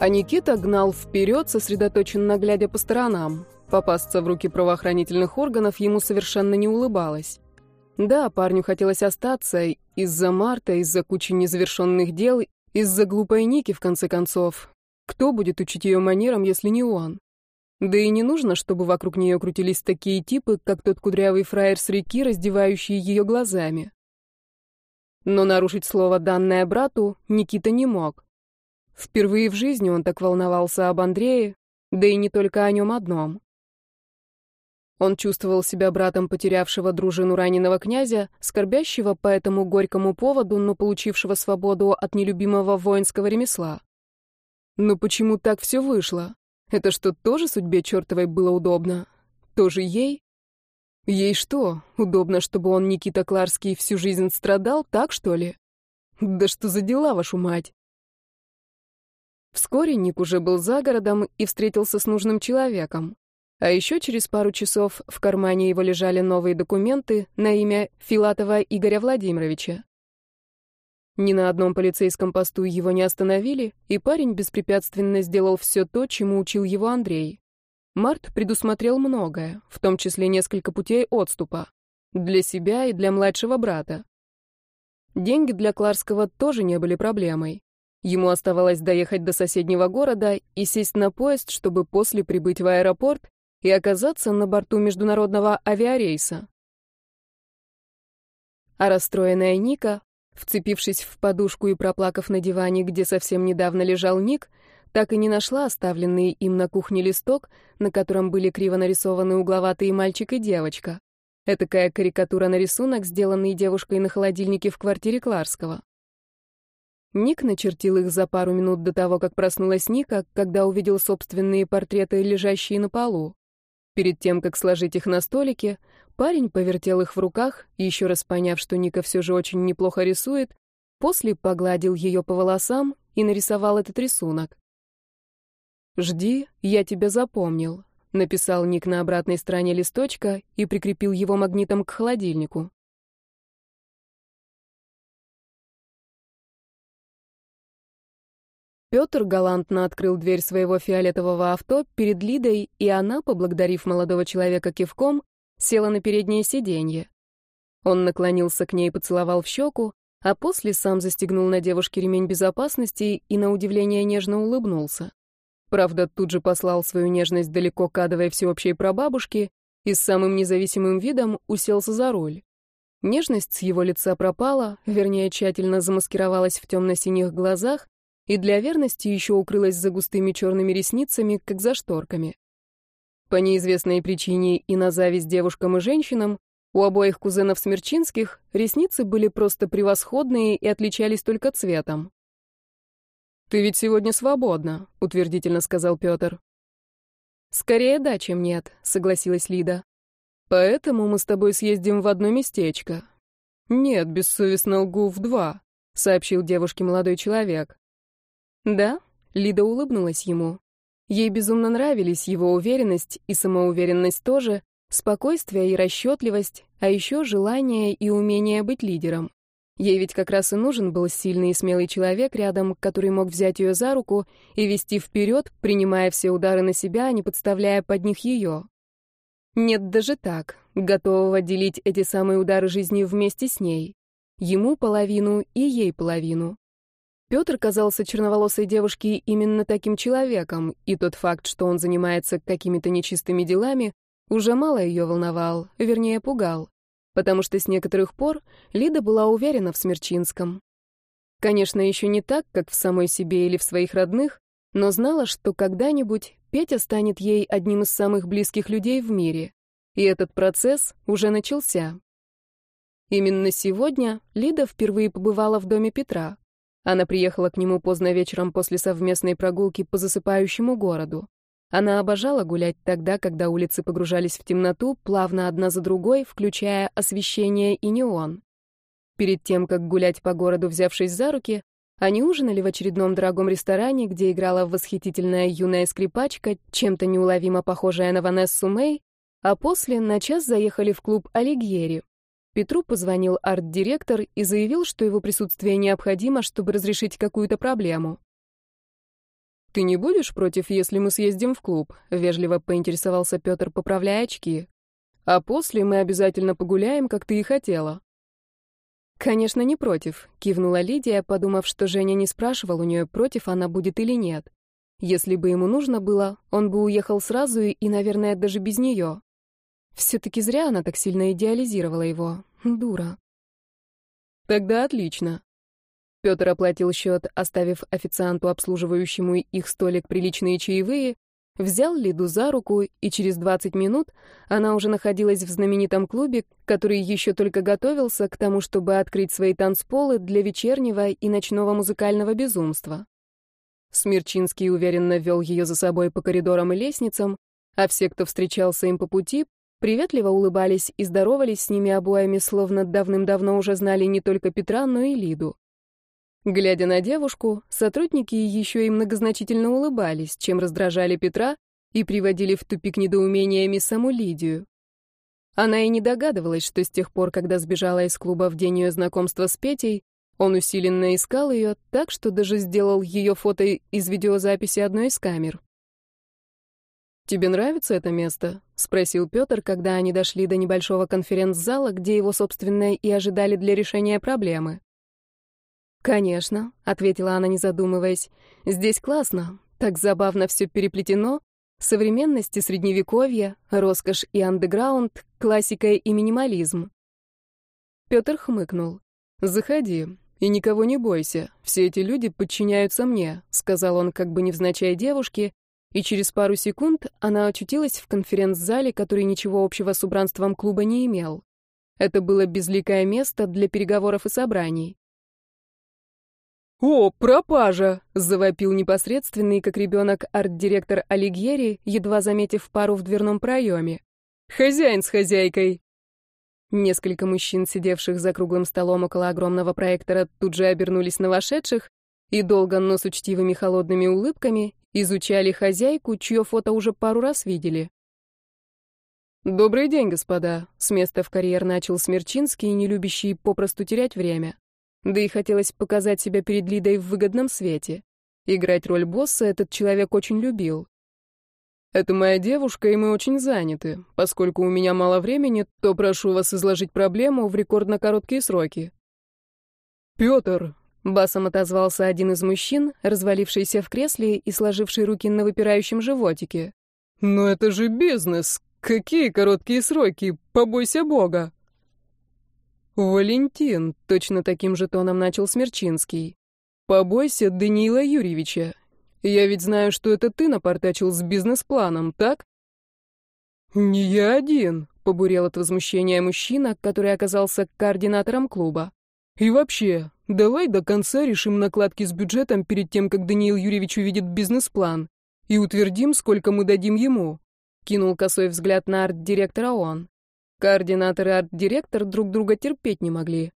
А Никита гнал вперед, сосредоточенно глядя по сторонам. Попасться в руки правоохранительных органов ему совершенно не улыбалось. Да, парню хотелось остаться из-за Марта, из-за кучи незавершенных дел, из-за глупой Ники, в конце концов. Кто будет учить ее манерам, если не он? Да и не нужно, чтобы вокруг нее крутились такие типы, как тот кудрявый фраер с реки, раздевающий ее глазами. Но нарушить слово, данное брату, Никита не мог. Впервые в жизни он так волновался об Андрее, да и не только о нем одном. Он чувствовал себя братом потерявшего дружину раненого князя, скорбящего по этому горькому поводу, но получившего свободу от нелюбимого воинского ремесла. Но почему так все вышло? Это что, тоже судьбе чертовой было удобно? Тоже ей? Ей что, удобно, чтобы он, Никита Кларский, всю жизнь страдал, так что ли? Да что за дела, вашу мать? Вскоре Ник уже был за городом и встретился с нужным человеком. А еще через пару часов в кармане его лежали новые документы на имя Филатова Игоря Владимировича. Ни на одном полицейском посту его не остановили, и парень беспрепятственно сделал все то, чему учил его Андрей. Март предусмотрел многое, в том числе несколько путей отступа. Для себя и для младшего брата. Деньги для Кларского тоже не были проблемой. Ему оставалось доехать до соседнего города и сесть на поезд, чтобы после прибыть в аэропорт и оказаться на борту международного авиарейса. А расстроенная Ника, вцепившись в подушку и проплакав на диване, где совсем недавно лежал Ник, так и не нашла оставленный им на кухне листок, на котором были криво нарисованы угловатые мальчик и девочка. Этакая карикатура на рисунок, сделанный девушкой на холодильнике в квартире Кларского. Ник начертил их за пару минут до того, как проснулась Ника, когда увидел собственные портреты, лежащие на полу. Перед тем, как сложить их на столике, парень повертел их в руках, еще раз поняв, что Ника все же очень неплохо рисует, после погладил ее по волосам и нарисовал этот рисунок. «Жди, я тебя запомнил», — написал Ник на обратной стороне листочка и прикрепил его магнитом к холодильнику. Петр галантно открыл дверь своего фиолетового авто перед Лидой, и она, поблагодарив молодого человека кивком, села на переднее сиденье. Он наклонился к ней и поцеловал в щеку, а после сам застегнул на девушке ремень безопасности и, на удивление, нежно улыбнулся. Правда, тут же послал свою нежность далеко к адовой всеобщей прабабушке и с самым независимым видом уселся за руль. Нежность с его лица пропала, вернее, тщательно замаскировалась в темно-синих глазах, и для верности еще укрылась за густыми черными ресницами, как за шторками. По неизвестной причине и на зависть девушкам и женщинам, у обоих кузенов Смерчинских ресницы были просто превосходные и отличались только цветом. «Ты ведь сегодня свободна», — утвердительно сказал Петр. «Скорее да, чем нет», — согласилась Лида. «Поэтому мы с тобой съездим в одно местечко». «Нет, бессовестно лгу в два», — сообщил девушке молодой человек. Да? Лида улыбнулась ему. Ей безумно нравились его уверенность и самоуверенность тоже, спокойствие и расчетливость, а еще желание и умение быть лидером. Ей ведь как раз и нужен был сильный и смелый человек рядом, который мог взять ее за руку и вести вперед, принимая все удары на себя, не подставляя под них ее. Нет, даже так, готового делить эти самые удары жизни вместе с ней. Ему половину и ей половину. Петр казался черноволосой девушке именно таким человеком, и тот факт, что он занимается какими-то нечистыми делами, уже мало ее волновал, вернее, пугал, потому что с некоторых пор Лида была уверена в Смерчинском. Конечно, еще не так, как в самой себе или в своих родных, но знала, что когда-нибудь Петя станет ей одним из самых близких людей в мире, и этот процесс уже начался. Именно сегодня Лида впервые побывала в доме Петра. Она приехала к нему поздно вечером после совместной прогулки по засыпающему городу. Она обожала гулять тогда, когда улицы погружались в темноту, плавно одна за другой, включая освещение и неон. Перед тем, как гулять по городу, взявшись за руки, они ужинали в очередном дорогом ресторане, где играла восхитительная юная скрипачка, чем-то неуловимо похожая на Ванессу Мэй, а после на час заехали в клуб «Алигьери», Петру позвонил арт-директор и заявил, что его присутствие необходимо, чтобы разрешить какую-то проблему. «Ты не будешь против, если мы съездим в клуб?» — вежливо поинтересовался Петр, поправляя очки. «А после мы обязательно погуляем, как ты и хотела». «Конечно, не против», — кивнула Лидия, подумав, что Женя не спрашивал у нее, против она будет или нет. Если бы ему нужно было, он бы уехал сразу и, наверное, даже без нее. Все-таки зря она так сильно идеализировала его. Дура. «Тогда отлично», Петр оплатил счет, оставив официанту, обслуживающему их столик, приличные чаевые, взял Лиду за руку, и через 20 минут она уже находилась в знаменитом клубе, который еще только готовился к тому, чтобы открыть свои танцполы для вечернего и ночного музыкального безумства. Смерчинский уверенно вел ее за собой по коридорам и лестницам, а все, кто встречался им по пути, приветливо улыбались и здоровались с ними обоими, словно давным-давно уже знали не только Петра, но и Лиду. Глядя на девушку, сотрудники еще и многозначительно улыбались, чем раздражали Петра и приводили в тупик недоумениями саму Лидию. Она и не догадывалась, что с тех пор, когда сбежала из клуба в день ее знакомства с Петей, он усиленно искал ее, так что даже сделал ее фото из видеозаписи одной из камер. «Тебе нравится это место?» — спросил Петр, когда они дошли до небольшого конференц-зала, где его, собственно, и ожидали для решения проблемы. «Конечно», — ответила она, не задумываясь. «Здесь классно. Так забавно все переплетено. Современность и средневековье, роскошь и андеграунд, классика и минимализм». Петр хмыкнул. «Заходи. И никого не бойся. Все эти люди подчиняются мне», — сказал он как бы невзначай девушке, и через пару секунд она очутилась в конференц-зале, который ничего общего с убранством клуба не имел. Это было безликое место для переговоров и собраний. «О, пропажа!» — завопил непосредственный, как ребенок, арт-директор Алигьери, едва заметив пару в дверном проеме. «Хозяин с хозяйкой!» Несколько мужчин, сидевших за круглым столом около огромного проектора, тут же обернулись на вошедших и долго, но с учтивыми холодными улыбками, изучали хозяйку, чье фото уже пару раз видели. «Добрый день, господа!» — с места в карьер начал Смерчинский, не любящий попросту терять время. Да и хотелось показать себя перед Лидой в выгодном свете. Играть роль босса этот человек очень любил. «Это моя девушка, и мы очень заняты. Поскольку у меня мало времени, то прошу вас изложить проблему в рекордно короткие сроки». «Петр!» — басом отозвался один из мужчин, развалившийся в кресле и сложивший руки на выпирающем животике. «Но это же бизнес! Какие короткие сроки? Побойся Бога!» «Валентин», — точно таким же тоном начал Смерчинский. «Побойся Даниила Юрьевича. Я ведь знаю, что это ты напортачил с бизнес-планом, так?» «Не я один», — побурел от возмущения мужчина, который оказался координатором клуба. «И вообще, давай до конца решим накладки с бюджетом перед тем, как Даниил Юрьевич увидит бизнес-план, и утвердим, сколько мы дадим ему», — кинул косой взгляд на арт-директора он. Координатор и арт-директор друг друга терпеть не могли.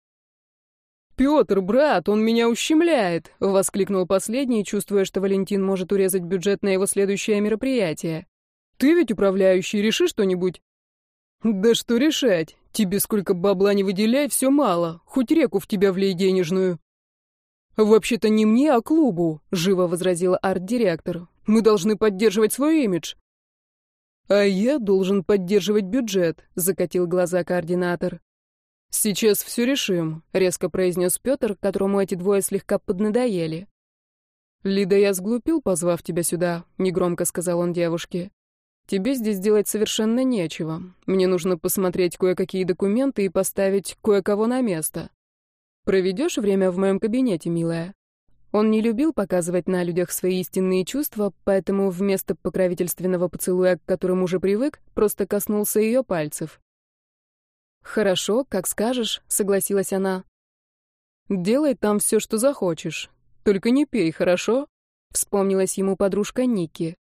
«Петр, брат, он меня ущемляет!» — воскликнул последний, чувствуя, что Валентин может урезать бюджет на его следующее мероприятие. «Ты ведь управляющий, реши что-нибудь!» «Да что решать? Тебе сколько бабла не выделяй, все мало. Хоть реку в тебя влей денежную». «Вообще-то не мне, а клубу», — живо возразила арт-директор. «Мы должны поддерживать свой имидж». «А я должен поддерживать бюджет», — закатил глаза координатор. «Сейчас все решим», — резко произнес Петр, которому эти двое слегка поднадоели. «Лида, я сглупил, позвав тебя сюда», — негромко сказал он девушке. «Тебе здесь делать совершенно нечего. Мне нужно посмотреть кое-какие документы и поставить кое-кого на место. Проведешь время в моем кабинете, милая?» Он не любил показывать на людях свои истинные чувства, поэтому вместо покровительственного поцелуя, к которому уже привык, просто коснулся ее пальцев. «Хорошо, как скажешь», — согласилась она. «Делай там все, что захочешь. Только не пей, хорошо?» — вспомнилась ему подружка Ники.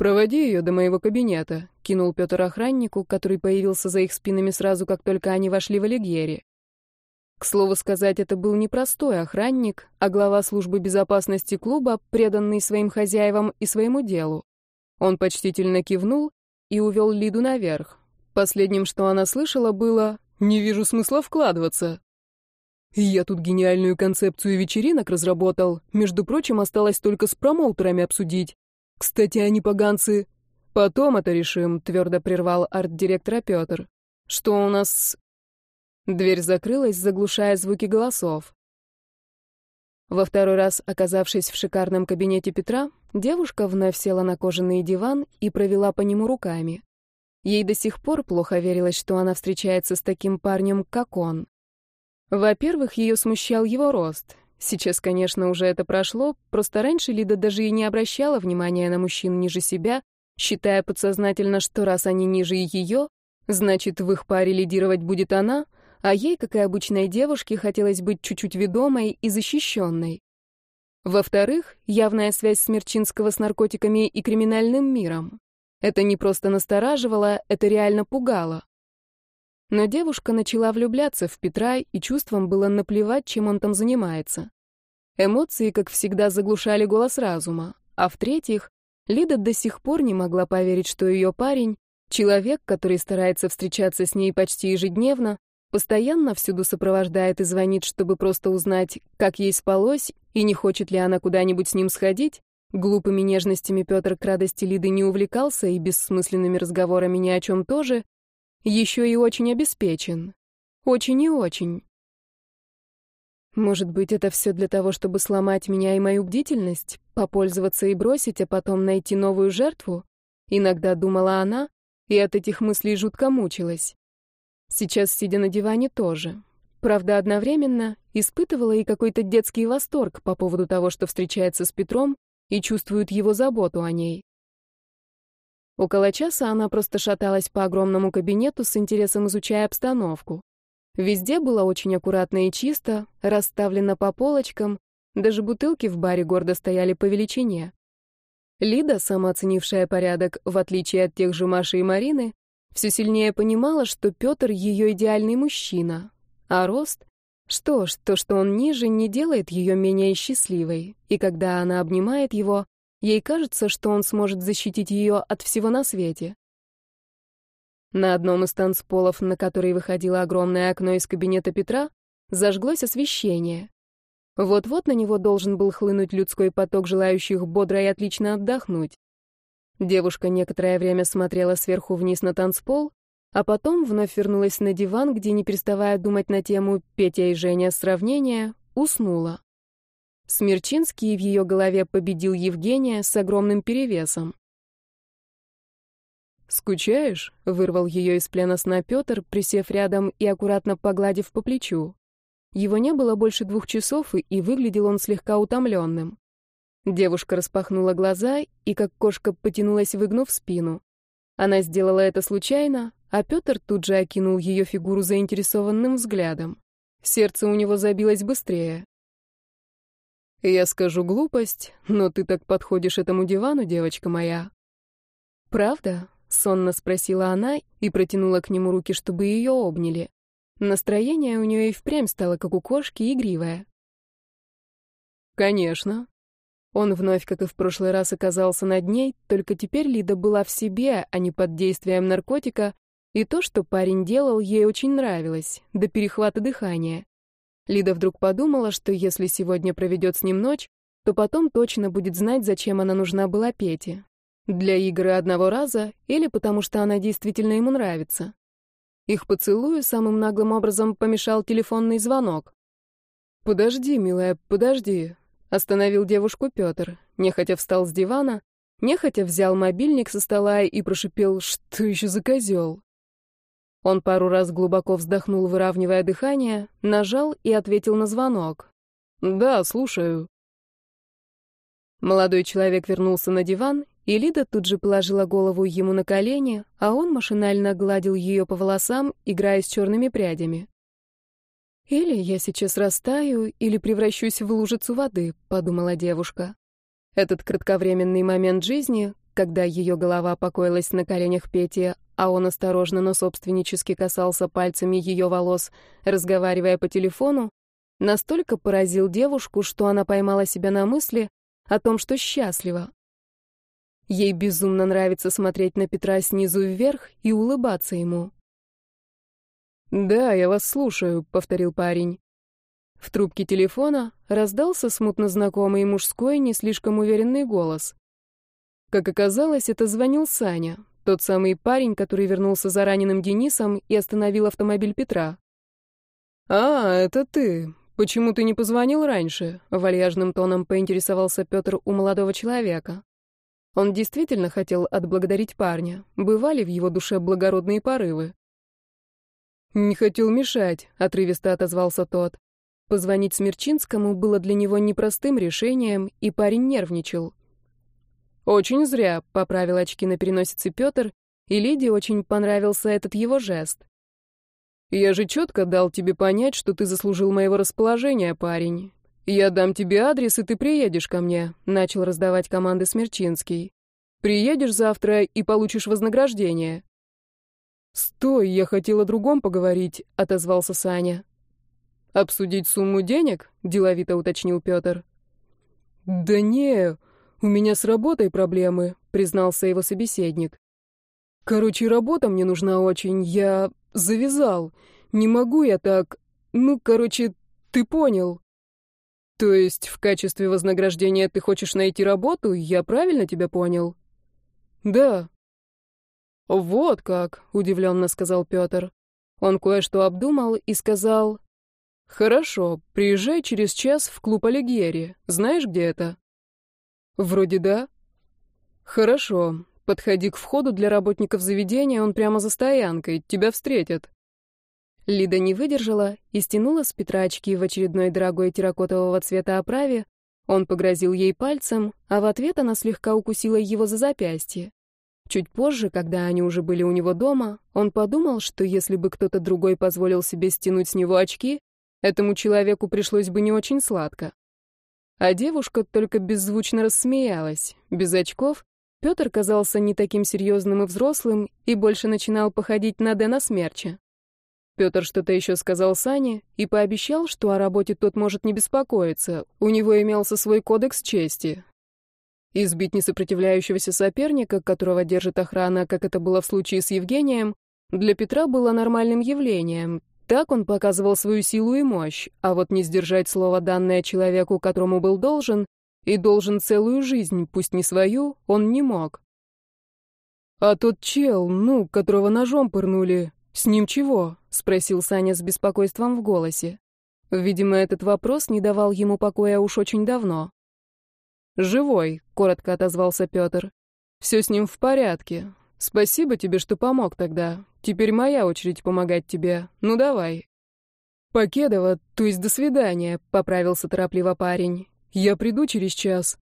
«Проводи ее до моего кабинета», — кинул Петр охраннику, который появился за их спинами сразу, как только они вошли в Алигьери. К слову сказать, это был не простой охранник, а глава службы безопасности клуба, преданный своим хозяевам и своему делу. Он почтительно кивнул и увел Лиду наверх. Последним, что она слышала, было «Не вижу смысла вкладываться». Я тут гениальную концепцию вечеринок разработал. Между прочим, осталось только с промоутерами обсудить. Кстати, они поганцы. Потом это решим, твердо прервал арт-директора Петр. Что у нас... Дверь закрылась, заглушая звуки голосов. Во второй раз, оказавшись в шикарном кабинете Петра, девушка вновь села на кожаный диван и провела по нему руками. Ей до сих пор плохо верилось, что она встречается с таким парнем, как он. Во-первых, ее смущал его рост. Сейчас, конечно, уже это прошло, просто раньше Лида даже и не обращала внимания на мужчин ниже себя, считая подсознательно, что раз они ниже ее, значит, в их паре лидировать будет она, а ей, как и обычной девушке, хотелось быть чуть-чуть ведомой и защищенной. Во-вторых, явная связь Смерчинского с наркотиками и криминальным миром. Это не просто настораживало, это реально пугало. Но девушка начала влюбляться в Петра, и чувством было наплевать, чем он там занимается. Эмоции, как всегда, заглушали голос разума. А в-третьих, Лида до сих пор не могла поверить, что ее парень — человек, который старается встречаться с ней почти ежедневно, постоянно всюду сопровождает и звонит, чтобы просто узнать, как ей спалось, и не хочет ли она куда-нибудь с ним сходить. Глупыми нежностями Петр к радости Лиды не увлекался и бессмысленными разговорами ни о чем тоже, еще и очень обеспечен. Очень и очень. Может быть, это все для того, чтобы сломать меня и мою бдительность, попользоваться и бросить, а потом найти новую жертву? Иногда думала она, и от этих мыслей жутко мучилась. Сейчас, сидя на диване, тоже. Правда, одновременно испытывала и какой-то детский восторг по поводу того, что встречается с Петром и чувствует его заботу о ней. Около часа она просто шаталась по огромному кабинету с интересом изучая обстановку. Везде было очень аккуратно и чисто, расставлено по полочкам, даже бутылки в баре гордо стояли по величине. Лида, самооценившая порядок, в отличие от тех же Маши и Марины, все сильнее понимала, что Петр — ее идеальный мужчина, а рост... Что ж, то, что он ниже, не делает ее менее счастливой, и когда она обнимает его, Ей кажется, что он сможет защитить ее от всего на свете. На одном из танцполов, на который выходило огромное окно из кабинета Петра, зажглось освещение. Вот-вот на него должен был хлынуть людской поток желающих бодро и отлично отдохнуть. Девушка некоторое время смотрела сверху вниз на танцпол, а потом вновь вернулась на диван, где, не переставая думать на тему «Петя и Женя. Сравнения», уснула. Смерчинский в ее голове победил Евгения с огромным перевесом. «Скучаешь?» — вырвал ее из плена сна Петр, присев рядом и аккуратно погладив по плечу. Его не было больше двух часов, и выглядел он слегка утомленным. Девушка распахнула глаза и, как кошка, потянулась, выгнув спину. Она сделала это случайно, а Петр тут же окинул ее фигуру заинтересованным взглядом. Сердце у него забилось быстрее. Я скажу глупость, но ты так подходишь этому дивану, девочка моя. Правда? Сонно спросила она и протянула к нему руки, чтобы ее обняли. Настроение у нее и впрямь стало, как у кошки, игривое. Конечно. Он вновь, как и в прошлый раз, оказался над ней, только теперь Лида была в себе, а не под действием наркотика, и то, что парень делал, ей очень нравилось, до перехвата дыхания. Лида вдруг подумала, что если сегодня проведет с ним ночь, то потом точно будет знать, зачем она нужна была Пете. Для игры одного раза или потому что она действительно ему нравится. Их поцелую самым наглым образом помешал телефонный звонок. «Подожди, милая, подожди», — остановил девушку Петр. Нехотя встал с дивана, нехотя взял мобильник со стола и прошипел «Что еще за козел?». Он пару раз глубоко вздохнул, выравнивая дыхание, нажал и ответил на звонок. «Да, слушаю». Молодой человек вернулся на диван, и Лида тут же положила голову ему на колени, а он машинально гладил ее по волосам, играя с черными прядями. «Или я сейчас растаю, или превращусь в лужицу воды», — подумала девушка. Этот кратковременный момент жизни, когда ее голова покоилась на коленях Пети, а он осторожно, но собственнически касался пальцами ее волос, разговаривая по телефону, настолько поразил девушку, что она поймала себя на мысли о том, что счастлива. Ей безумно нравится смотреть на Петра снизу вверх и улыбаться ему. «Да, я вас слушаю», — повторил парень. В трубке телефона раздался смутно знакомый мужской, не слишком уверенный голос. Как оказалось, это звонил Саня, тот самый парень, который вернулся за раненым Денисом и остановил автомобиль Петра. «А, это ты. Почему ты не позвонил раньше?» — вальяжным тоном поинтересовался Петр у молодого человека. Он действительно хотел отблагодарить парня. Бывали в его душе благородные порывы. «Не хотел мешать», — отрывисто отозвался тот. Позвонить Смерчинскому было для него непростым решением, и парень нервничал. «Очень зря», — поправил очки на переносице Петр, и Лиде очень понравился этот его жест. «Я же четко дал тебе понять, что ты заслужил моего расположения, парень. Я дам тебе адрес, и ты приедешь ко мне», — начал раздавать команды Смерчинский. «Приедешь завтра и получишь вознаграждение». «Стой, я хотел о другом поговорить», — отозвался Саня. «Обсудить сумму денег?» — деловито уточнил Петр. «Да не, у меня с работой проблемы», — признался его собеседник. «Короче, работа мне нужна очень, я завязал. Не могу я так... Ну, короче, ты понял». «То есть в качестве вознаграждения ты хочешь найти работу? Я правильно тебя понял?» «Да». «Вот как», — удивленно сказал Петр. Он кое-что обдумал и сказал... «Хорошо, приезжай через час в клуб Алигьери. Знаешь, где это?» «Вроде да». «Хорошо. Подходи к входу для работников заведения, он прямо за стоянкой. Тебя встретят». Лида не выдержала и стянула с Петра очки в очередной дорогой терракотового цвета оправе. Он погрозил ей пальцем, а в ответ она слегка укусила его за запястье. Чуть позже, когда они уже были у него дома, он подумал, что если бы кто-то другой позволил себе стянуть с него очки, Этому человеку пришлось бы не очень сладко. А девушка только беззвучно рассмеялась. Без очков Петр казался не таким серьезным и взрослым и больше начинал походить на Дэна Смерча. Петр что-то еще сказал Сане и пообещал, что о работе тот может не беспокоиться, у него имелся свой кодекс чести. Избить несопротивляющегося соперника, которого держит охрана, как это было в случае с Евгением, для Петра было нормальным явлением, так он показывал свою силу и мощь, а вот не сдержать слово, данное человеку, которому был должен, и должен целую жизнь, пусть не свою, он не мог. «А тот чел, ну, которого ножом пырнули, с ним чего?» — спросил Саня с беспокойством в голосе. Видимо, этот вопрос не давал ему покоя уж очень давно. «Живой», — коротко отозвался Петр. «Все с ним в порядке. Спасибо тебе, что помог тогда. Теперь моя очередь помогать тебе. Ну давай. Покедова, то есть до свидания, поправился торопливо парень. Я приду через час.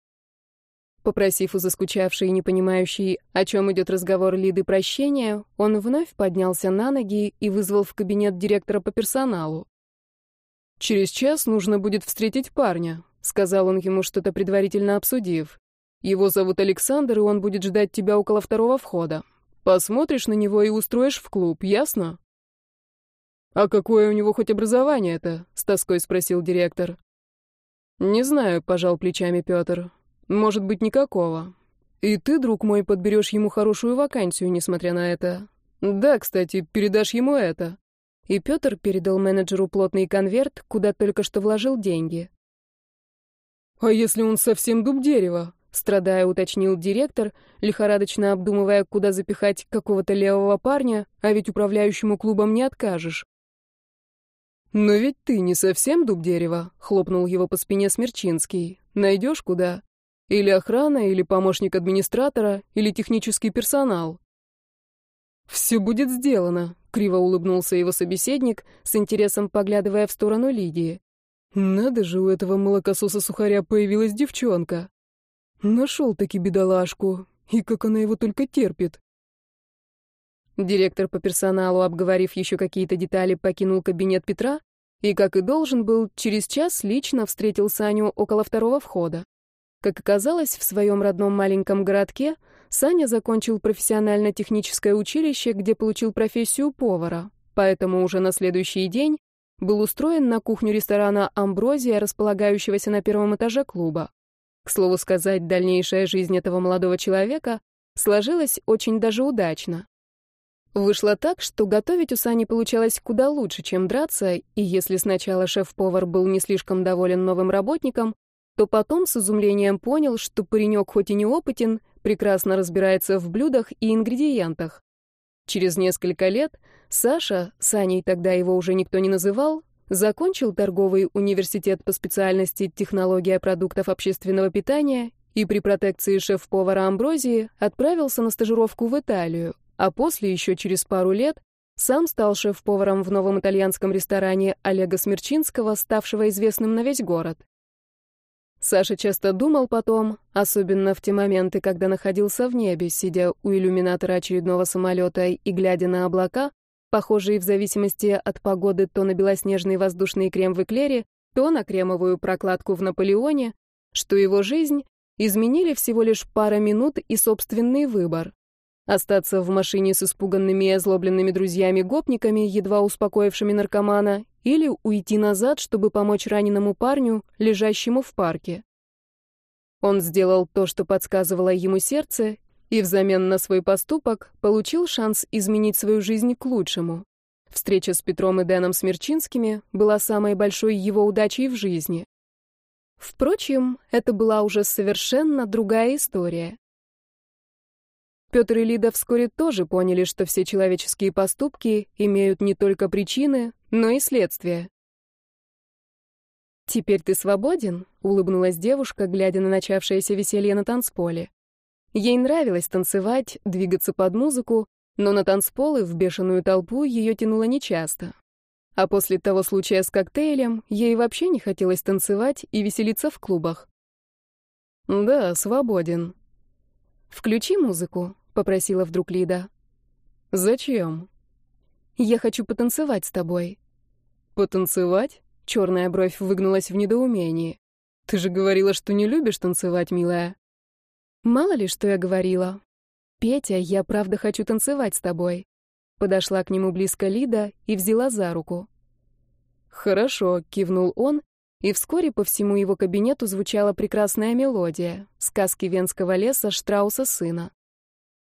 Попросив у заскучавшей и не понимающей, о чем идет разговор Лиды прощения, он вновь поднялся на ноги и вызвал в кабинет директора по персоналу. «Через час нужно будет встретить парня», — сказал он ему, что-то предварительно обсудив. «Его зовут Александр, и он будет ждать тебя около второго входа. Посмотришь на него и устроишь в клуб, ясно? А какое у него хоть образование-то? С тоской спросил директор. Не знаю, пожал плечами Петр. Может быть, никакого. И ты, друг мой, подберешь ему хорошую вакансию, несмотря на это. Да, кстати, передашь ему это. И Петр передал менеджеру плотный конверт, куда только что вложил деньги. А если он совсем дуб дерева? Страдая, уточнил директор, лихорадочно обдумывая, куда запихать какого-то левого парня, а ведь управляющему клубом не откажешь. «Но ведь ты не совсем дуб дерева», — хлопнул его по спине Смерчинский. «Найдешь куда? Или охрана, или помощник администратора, или технический персонал». «Все будет сделано», — криво улыбнулся его собеседник, с интересом поглядывая в сторону Лидии. «Надо же, у этого молокососа-сухаря появилась девчонка». Нашел-таки бедолажку. И как она его только терпит. Директор по персоналу, обговорив еще какие-то детали, покинул кабинет Петра и, как и должен был, через час лично встретил Саню около второго входа. Как оказалось, в своем родном маленьком городке Саня закончил профессионально-техническое училище, где получил профессию повара, поэтому уже на следующий день был устроен на кухню ресторана «Амброзия», располагающегося на первом этаже клуба. К слову сказать, дальнейшая жизнь этого молодого человека сложилась очень даже удачно. Вышло так, что готовить у Сани получалось куда лучше, чем драться, и если сначала шеф-повар был не слишком доволен новым работником, то потом с изумлением понял, что паренек хоть и неопытен, прекрасно разбирается в блюдах и ингредиентах. Через несколько лет Саша, Саней тогда его уже никто не называл, закончил торговый университет по специальности технология продуктов общественного питания и при протекции шеф-повара Амброзии отправился на стажировку в Италию, а после, еще через пару лет, сам стал шеф-поваром в новом итальянском ресторане Олега Смерчинского, ставшего известным на весь город. Саша часто думал потом, особенно в те моменты, когда находился в небе, сидя у иллюминатора очередного самолета и глядя на облака, похожие в зависимости от погоды то на белоснежный воздушный крем в эклере, то на кремовую прокладку в Наполеоне, что его жизнь изменили всего лишь пара минут и собственный выбор. Остаться в машине с испуганными и озлобленными друзьями-гопниками, едва успокоившими наркомана, или уйти назад, чтобы помочь раненому парню, лежащему в парке. Он сделал то, что подсказывало ему сердце, и взамен на свой поступок получил шанс изменить свою жизнь к лучшему. Встреча с Петром и Дэном Смерчинскими была самой большой его удачей в жизни. Впрочем, это была уже совершенно другая история. Петр и Лида вскоре тоже поняли, что все человеческие поступки имеют не только причины, но и следствия. «Теперь ты свободен?» — улыбнулась девушка, глядя на начавшееся веселье на танцполе. Ей нравилось танцевать, двигаться под музыку, но на танцполы в бешеную толпу ее тянуло нечасто. А после того случая с коктейлем ей вообще не хотелось танцевать и веселиться в клубах. «Да, свободен». «Включи музыку», — попросила вдруг Лида. «Зачем?» «Я хочу потанцевать с тобой». «Потанцевать?» — черная бровь выгнулась в недоумении. «Ты же говорила, что не любишь танцевать, милая». «Мало ли, что я говорила. Петя, я правда хочу танцевать с тобой». Подошла к нему близко Лида и взяла за руку. «Хорошо», — кивнул он, и вскоре по всему его кабинету звучала прекрасная мелодия — сказки Венского леса Штрауса сына.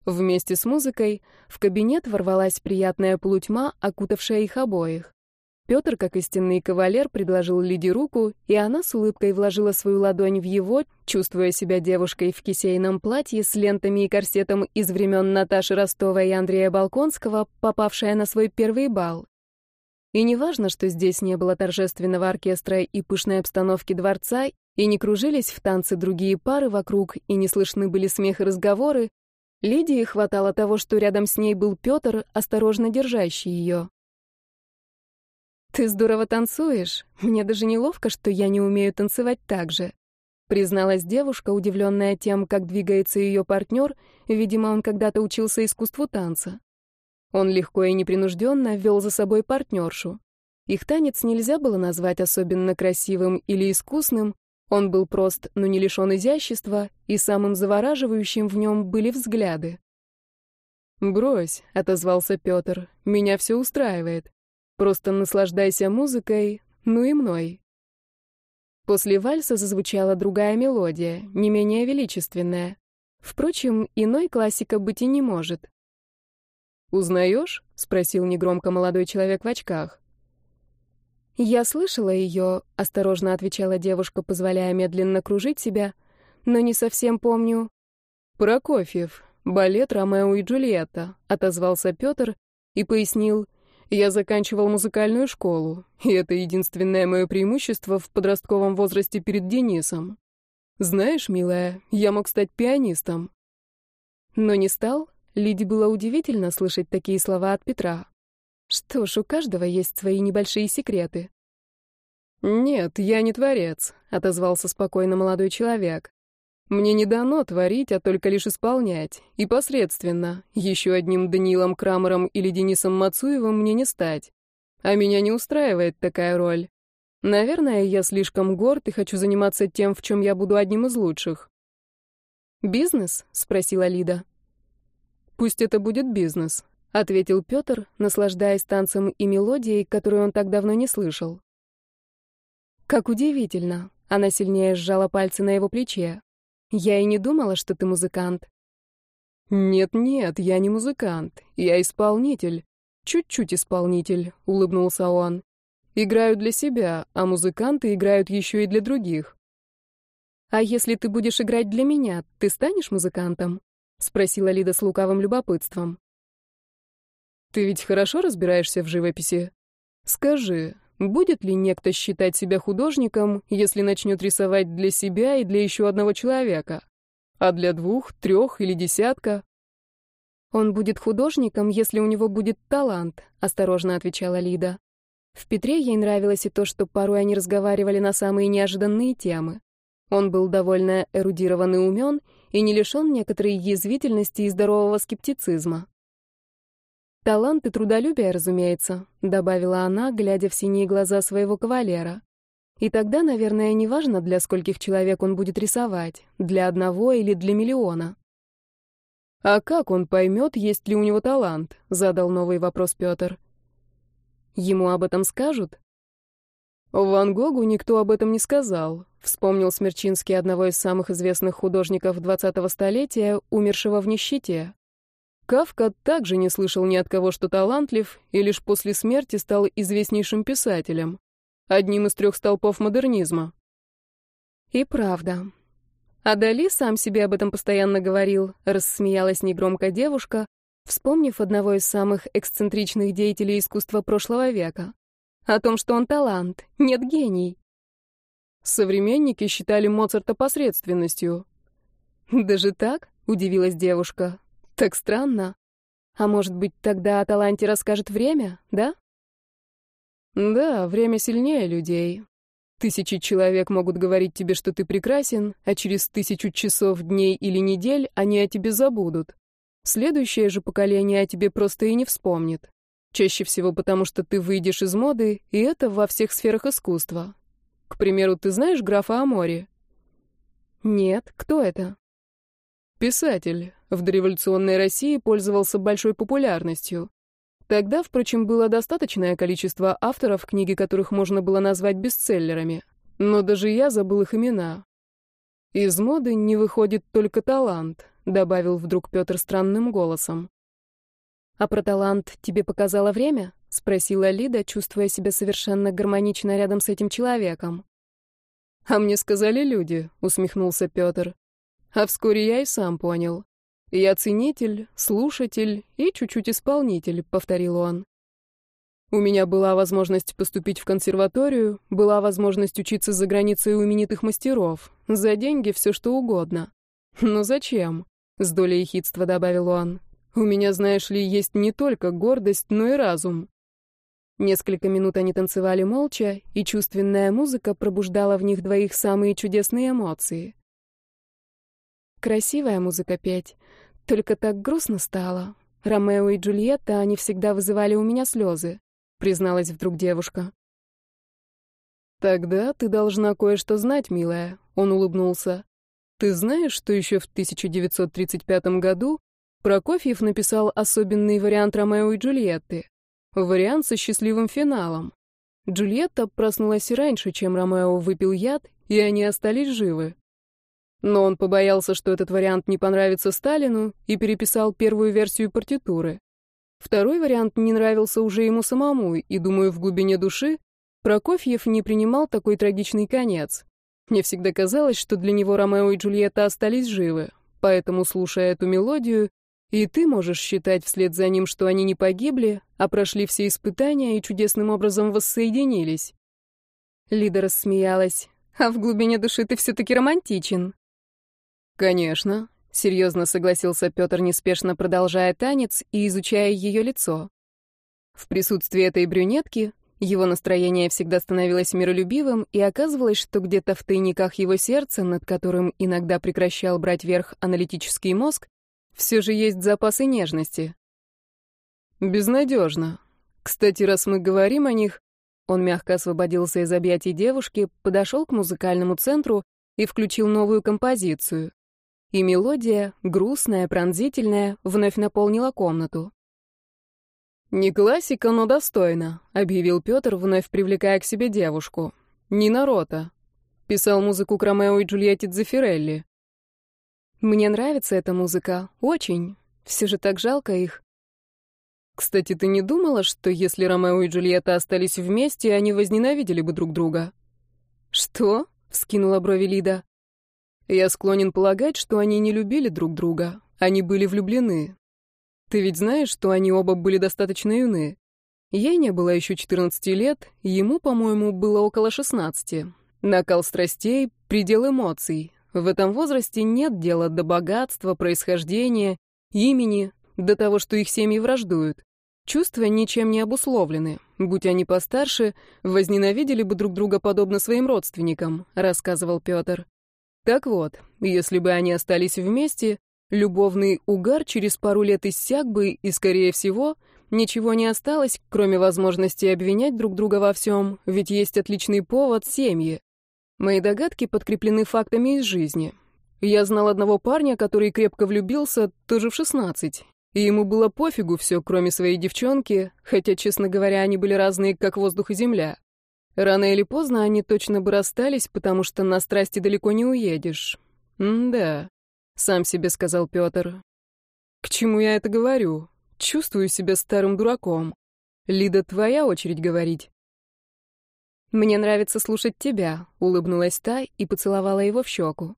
Вместе с музыкой в кабинет ворвалась приятная полутьма, окутавшая их обоих. Петр, как истинный кавалер, предложил Лиде руку, и она с улыбкой вложила свою ладонь в его, чувствуя себя девушкой в кисейном платье с лентами и корсетом из времен Наташи Ростова и Андрея Балконского, попавшая на свой первый бал. И неважно, что здесь не было торжественного оркестра и пышной обстановки дворца, и не кружились в танце другие пары вокруг, и не слышны были смех и разговоры, Лидии хватало того, что рядом с ней был Петр, осторожно держащий ее. «Ты здорово танцуешь. Мне даже неловко, что я не умею танцевать так же», призналась девушка, удивленная тем, как двигается ее партнер, видимо, он когда-то учился искусству танца. Он легко и непринужденно вел за собой партнершу. Их танец нельзя было назвать особенно красивым или искусным, он был прост, но не лишен изящества, и самым завораживающим в нем были взгляды. «Брось», — отозвался Петр, — «меня все устраивает. Просто наслаждайся музыкой, ну и мной». После вальса зазвучала другая мелодия, не менее величественная. Впрочем, иной классика быть и не может. «Узнаешь?» — спросил негромко молодой человек в очках. «Я слышала ее», — осторожно отвечала девушка, позволяя медленно кружить себя, «но не совсем помню». «Прокофьев, балет «Ромео и Джульетта», — отозвался Петр и пояснил, «Я заканчивал музыкальную школу, и это единственное мое преимущество в подростковом возрасте перед Денисом. Знаешь, милая, я мог стать пианистом». Но не стал. Лиде было удивительно слышать такие слова от Петра. Что ж, у каждого есть свои небольшие секреты. «Нет, я не творец», — отозвался спокойно молодой человек. «Мне не дано творить, а только лишь исполнять. И посредственно. Еще одним Даниилом Крамером или Денисом Мацуевым мне не стать. А меня не устраивает такая роль. Наверное, я слишком горд и хочу заниматься тем, в чем я буду одним из лучших». «Бизнес?» — спросила Лида. «Пусть это будет бизнес», — ответил Петр, наслаждаясь танцем и мелодией, которую он так давно не слышал. «Как удивительно!» — она сильнее сжала пальцы на его плече. «Я и не думала, что ты музыкант». «Нет-нет, я не музыкант, я исполнитель. Чуть-чуть исполнитель», — улыбнулся он. «Играю для себя, а музыканты играют еще и для других». «А если ты будешь играть для меня, ты станешь музыкантом?» — спросила Лида с лукавым любопытством. «Ты ведь хорошо разбираешься в живописи? Скажи, будет ли некто считать себя художником, если начнет рисовать для себя и для еще одного человека? А для двух, трех или десятка?» «Он будет художником, если у него будет талант», — осторожно отвечала Лида. В Петре ей нравилось и то, что порой они разговаривали на самые неожиданные темы. Он был довольно эрудирован и умен, и не лишен некоторой язвительности и здорового скептицизма. «Талант и трудолюбие, разумеется», — добавила она, глядя в синие глаза своего кавалера. «И тогда, наверное, неважно, для скольких человек он будет рисовать, для одного или для миллиона». «А как он поймет, есть ли у него талант?» — задал новый вопрос Петр. «Ему об этом скажут?» Ван Гогу никто об этом не сказал, вспомнил Смерчинский одного из самых известных художников 20-го столетия, умершего в нищете. Кавка также не слышал ни от кого, что талантлив, и лишь после смерти стал известнейшим писателем, одним из трех столпов модернизма. И правда. А Дали сам себе об этом постоянно говорил, рассмеялась негромко девушка, вспомнив одного из самых эксцентричных деятелей искусства прошлого века о том, что он талант, нет гений. Современники считали Моцарта посредственностью. Даже так? Удивилась девушка. Так странно. А может быть, тогда о таланте расскажет время, да? Да, время сильнее людей. Тысячи человек могут говорить тебе, что ты прекрасен, а через тысячу часов, дней или недель они о тебе забудут. Следующее же поколение о тебе просто и не вспомнит. Чаще всего потому, что ты выйдешь из моды, и это во всех сферах искусства. К примеру, ты знаешь графа Амори? Нет, кто это? Писатель. В дореволюционной России пользовался большой популярностью. Тогда, впрочем, было достаточное количество авторов, книги которых можно было назвать бестселлерами. Но даже я забыл их имена. Из моды не выходит только талант, добавил вдруг Петр странным голосом. «А про талант тебе показало время?» — спросила Лида, чувствуя себя совершенно гармонично рядом с этим человеком. «А мне сказали люди», — усмехнулся Петр. «А вскоре я и сам понял. Я ценитель, слушатель и чуть-чуть исполнитель», — повторил он. У меня была возможность поступить в консерваторию, была возможность учиться за границей у именитых мастеров. За деньги все что угодно. Но зачем? С долей ехидства добавил он. У меня, знаешь ли, есть не только гордость, но и разум. Несколько минут они танцевали молча, и чувственная музыка пробуждала в них двоих самые чудесные эмоции. Красивая музыка петь, только так грустно стало. Ромео и Джульетта, они всегда вызывали у меня слезы, призналась вдруг девушка. Тогда ты должна кое-что знать, милая, он улыбнулся. Ты знаешь, что еще в 1935 году Прокофьев написал особенный вариант Ромео и Джульетты. Вариант со счастливым финалом. Джульетта проснулась раньше, чем Ромео выпил яд, и они остались живы. Но он побоялся, что этот вариант не понравится Сталину, и переписал первую версию партитуры. Второй вариант не нравился уже ему самому, и, думаю, в глубине души Прокофьев не принимал такой трагичный конец. Мне всегда казалось, что для него Ромео и Джульетта остались живы, поэтому, слушая эту мелодию, и ты можешь считать вслед за ним, что они не погибли, а прошли все испытания и чудесным образом воссоединились. Лида рассмеялась. А в глубине души ты все-таки романтичен. Конечно, серьезно согласился Петр, неспешно продолжая танец и изучая ее лицо. В присутствии этой брюнетки его настроение всегда становилось миролюбивым, и оказывалось, что где-то в тайниках его сердца, над которым иногда прекращал брать верх аналитический мозг, все же есть запасы нежности. Безнадежно. Кстати, раз мы говорим о них, он мягко освободился из объятий девушки, подошел к музыкальному центру и включил новую композицию. И мелодия, грустная, пронзительная, вновь наполнила комнату. «Не классика, но достойно», — объявил Петр, вновь привлекая к себе девушку. «Не народа. Писал музыку к Ромео и Джульетте Дзефирелли. Мне нравится эта музыка, очень. Все же так жалко их. Кстати, ты не думала, что если Ромео и Джульетта остались вместе, они возненавидели бы друг друга? Что? вскинула брови Лида. Я склонен полагать, что они не любили друг друга. Они были влюблены. Ты ведь знаешь, что они оба были достаточно юны. Ей не было еще 14 лет, ему, по-моему, было около 16. Накал страстей, предел эмоций. В этом возрасте нет дела до богатства, происхождения, имени, до того, что их семьи враждуют. Чувства ничем не обусловлены. Будь они постарше, возненавидели бы друг друга подобно своим родственникам, рассказывал Петр. Так вот, если бы они остались вместе, любовный угар через пару лет иссяк бы, и, скорее всего, ничего не осталось, кроме возможности обвинять друг друга во всем, ведь есть отличный повод — семьи. Мои догадки подкреплены фактами из жизни. Я знал одного парня, который крепко влюбился, тоже в 16, и ему было пофигу все, кроме своей девчонки, хотя, честно говоря, они были разные, как воздух и земля. Рано или поздно они точно бы расстались, потому что на страсти далеко не уедешь. М-да, сам себе сказал Петр. К чему я это говорю? Чувствую себя старым дураком. Лида, твоя очередь говорить. Мне нравится слушать тебя, улыбнулась та и поцеловала его в щеку.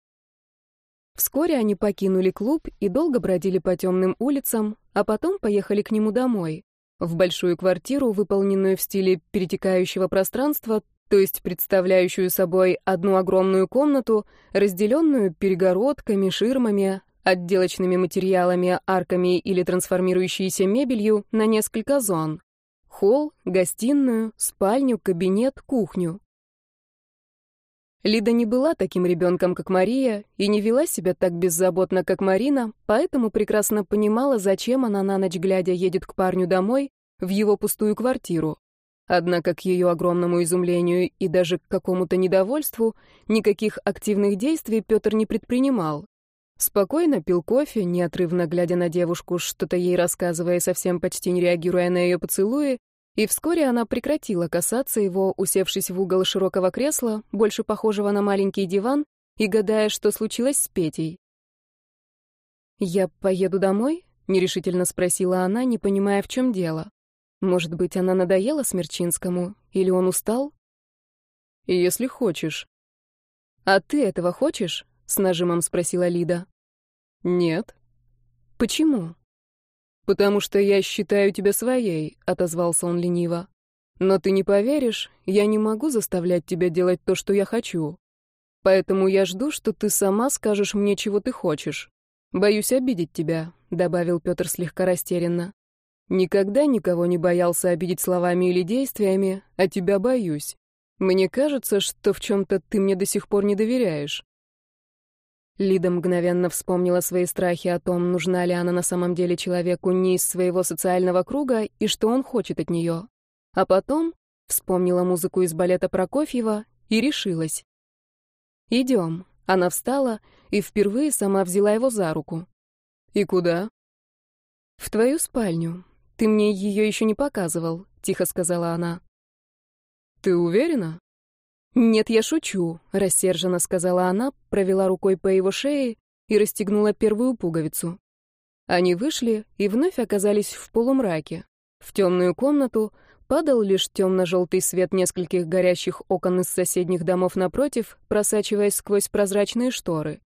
Вскоре они покинули клуб и долго бродили по темным улицам, а потом поехали к нему домой в большую квартиру, выполненную в стиле перетекающего пространства, то есть представляющую собой одну огромную комнату, разделенную перегородками, ширмами, отделочными материалами, арками или трансформирующейся мебелью на несколько зон. Холл, гостиную, спальню, кабинет, кухню. Лида не была таким ребенком, как Мария, и не вела себя так беззаботно, как Марина, поэтому прекрасно понимала, зачем она на ночь глядя едет к парню домой, в его пустую квартиру. Однако к ее огромному изумлению и даже к какому-то недовольству никаких активных действий Петр не предпринимал. Спокойно пил кофе, неотрывно глядя на девушку, что-то ей рассказывая, совсем почти не реагируя на ее поцелуи, и вскоре она прекратила касаться его, усевшись в угол широкого кресла, больше похожего на маленький диван, и гадая, что случилось с Петей. «Я поеду домой?» — нерешительно спросила она, не понимая, в чем дело. Может быть, она надоела Смерчинскому? Или он устал? «Если хочешь». «А ты этого хочешь?» — с нажимом спросила Лида. «Нет». «Почему?» «Потому что я считаю тебя своей», — отозвался он лениво. «Но ты не поверишь, я не могу заставлять тебя делать то, что я хочу. Поэтому я жду, что ты сама скажешь мне, чего ты хочешь. Боюсь обидеть тебя», — добавил Петр слегка растерянно. «Никогда никого не боялся обидеть словами или действиями, а тебя боюсь. Мне кажется, что в чем-то ты мне до сих пор не доверяешь». Лида мгновенно вспомнила свои страхи о том, нужна ли она на самом деле человеку не из своего социального круга и что он хочет от нее. А потом вспомнила музыку из балета Прокофьева и решилась. «Идем». Она встала и впервые сама взяла его за руку. «И куда?» «В твою спальню. Ты мне ее еще не показывал», — тихо сказала она. «Ты уверена?» «Нет, я шучу», — рассерженно сказала она, провела рукой по его шее и расстегнула первую пуговицу. Они вышли и вновь оказались в полумраке. В темную комнату падал лишь темно-желтый свет нескольких горящих окон из соседних домов напротив, просачиваясь сквозь прозрачные шторы.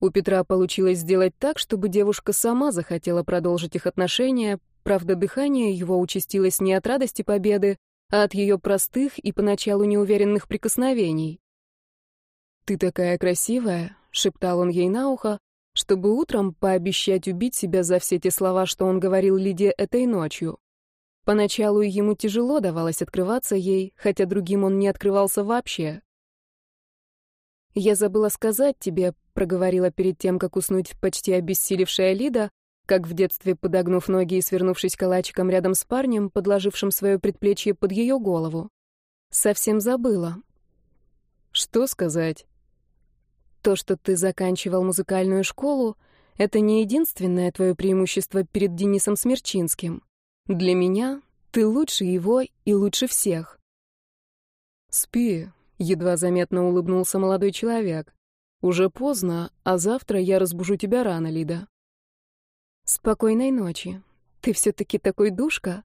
У Петра получилось сделать так, чтобы девушка сама захотела продолжить их отношения, правда, дыхание его участилось не от радости победы, а от ее простых и поначалу неуверенных прикосновений. «Ты такая красивая», — шептал он ей на ухо, чтобы утром пообещать убить себя за все те слова, что он говорил Лиде этой ночью. Поначалу ему тяжело давалось открываться ей, хотя другим он не открывался вообще. «Я забыла сказать тебе», — проговорила перед тем, как уснуть почти обессилевшая Лида, как в детстве, подогнув ноги и свернувшись калачиком рядом с парнем, подложившим свое предплечье под ее голову. Совсем забыла. Что сказать? То, что ты заканчивал музыкальную школу, это не единственное твое преимущество перед Денисом Смерчинским. Для меня ты лучше его и лучше всех. Спи, едва заметно улыбнулся молодой человек. Уже поздно, а завтра я разбужу тебя рано, Лида. Спокойной ночи. Ты все-таки такой душка.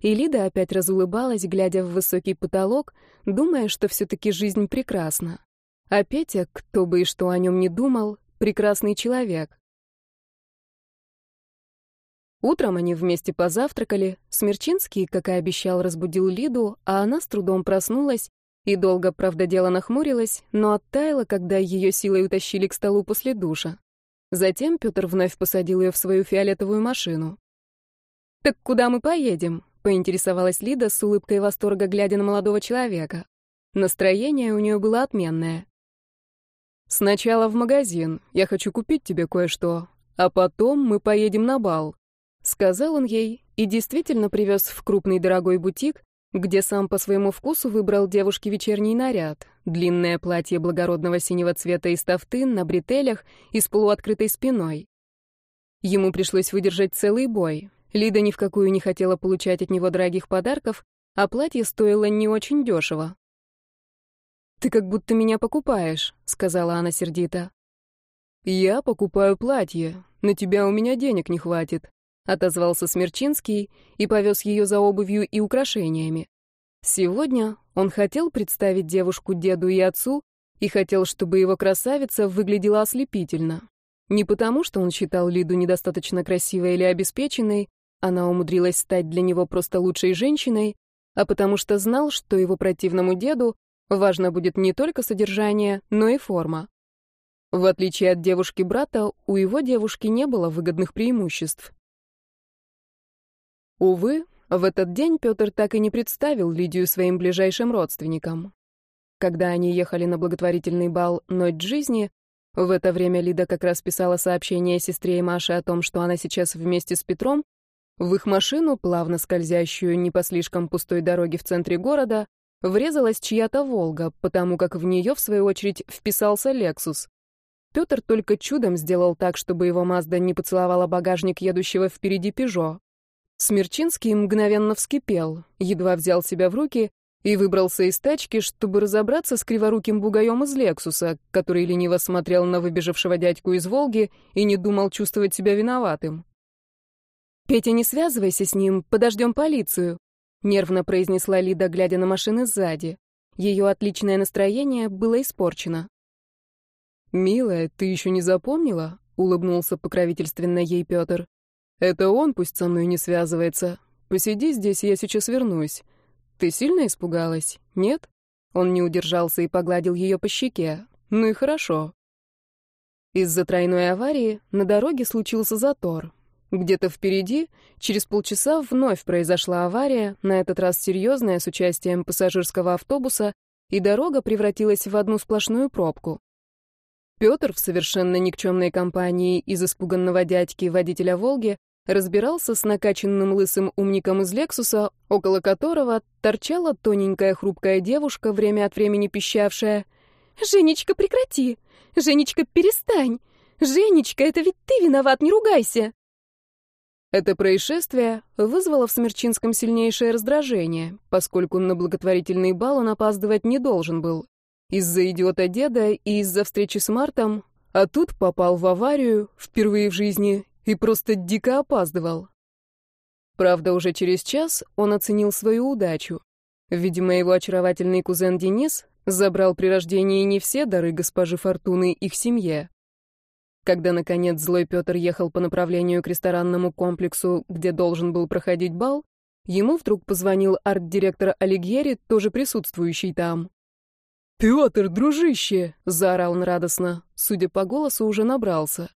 И Лида опять разулыбалась, глядя в высокий потолок, думая, что все-таки жизнь прекрасна. А Петя, кто бы и что о нем не думал, прекрасный человек. Утром они вместе позавтракали. Смерчинский, как и обещал, разбудил Лиду, а она с трудом проснулась и долго, правда, дело нахмурилась, но оттаяла, когда ее силой утащили к столу после душа. Затем Петр вновь посадил ее в свою фиолетовую машину. «Так куда мы поедем?» — поинтересовалась Лида с улыбкой восторга, глядя на молодого человека. Настроение у нее было отменное. «Сначала в магазин. Я хочу купить тебе кое-что. А потом мы поедем на бал», — сказал он ей и действительно привез в крупный дорогой бутик, где сам по своему вкусу выбрал девушке вечерний наряд. Длинное платье благородного синего цвета из тафты на бретелях и с полуоткрытой спиной. Ему пришлось выдержать целый бой. Лида ни в какую не хотела получать от него дорогих подарков, а платье стоило не очень дешево. «Ты как будто меня покупаешь», — сказала она сердито. «Я покупаю платье. На тебя у меня денег не хватит. — отозвался Смерчинский и повез ее за обувью и украшениями. Сегодня он хотел представить девушку деду и отцу и хотел, чтобы его красавица выглядела ослепительно. Не потому, что он считал Лиду недостаточно красивой или обеспеченной, она умудрилась стать для него просто лучшей женщиной, а потому что знал, что его противному деду важно будет не только содержание, но и форма. В отличие от девушки-брата, у его девушки не было выгодных преимуществ. Увы, в этот день Петр так и не представил Лидию своим ближайшим родственникам. Когда они ехали на благотворительный бал «Ночь жизни», в это время Лида как раз писала сообщение сестре и Маше о том, что она сейчас вместе с Петром, в их машину, плавно скользящую не по слишком пустой дороге в центре города, врезалась чья-то «Волга», потому как в нее, в свою очередь, вписался «Лексус». Петр только чудом сделал так, чтобы его Мазда не поцеловала багажник едущего впереди «Пежо». Смерчинский мгновенно вскипел, едва взял себя в руки и выбрался из тачки, чтобы разобраться с криворуким бугаем из Лексуса, который лениво смотрел на выбежавшего дядьку из Волги и не думал чувствовать себя виноватым. «Петя, не связывайся с ним, подождем полицию», — нервно произнесла Лида, глядя на машины сзади. Ее отличное настроение было испорчено. «Милая, ты еще не запомнила?» — улыбнулся покровительственно ей Петр. Это он пусть со мной не связывается. Посиди здесь, я сейчас вернусь. Ты сильно испугалась? Нет? Он не удержался и погладил ее по щеке. Ну и хорошо. Из-за тройной аварии на дороге случился затор. Где-то впереди, через полчаса, вновь произошла авария, на этот раз серьезная, с участием пассажирского автобуса, и дорога превратилась в одну сплошную пробку. Петр в совершенно никчемной компании из испуганного дядьки, водителя «Волги», разбирался с накачанным лысым умником из «Лексуса», около которого торчала тоненькая хрупкая девушка, время от времени пищавшая. «Женечка, прекрати! Женечка, перестань! Женечка, это ведь ты виноват, не ругайся!» Это происшествие вызвало в Смерчинском сильнейшее раздражение, поскольку на благотворительный бал он опаздывать не должен был. Из-за идиота деда и из-за встречи с Мартом, а тут попал в аварию впервые в жизни и просто дико опаздывал. Правда, уже через час он оценил свою удачу. Видимо, его очаровательный кузен Денис забрал при рождении не все дары госпожи Фортуны их семье. Когда, наконец, злой Петр ехал по направлению к ресторанному комплексу, где должен был проходить бал, ему вдруг позвонил арт-директор Алигьери, тоже присутствующий там. «Петр, дружище!» — заорал он радостно. Судя по голосу, уже набрался.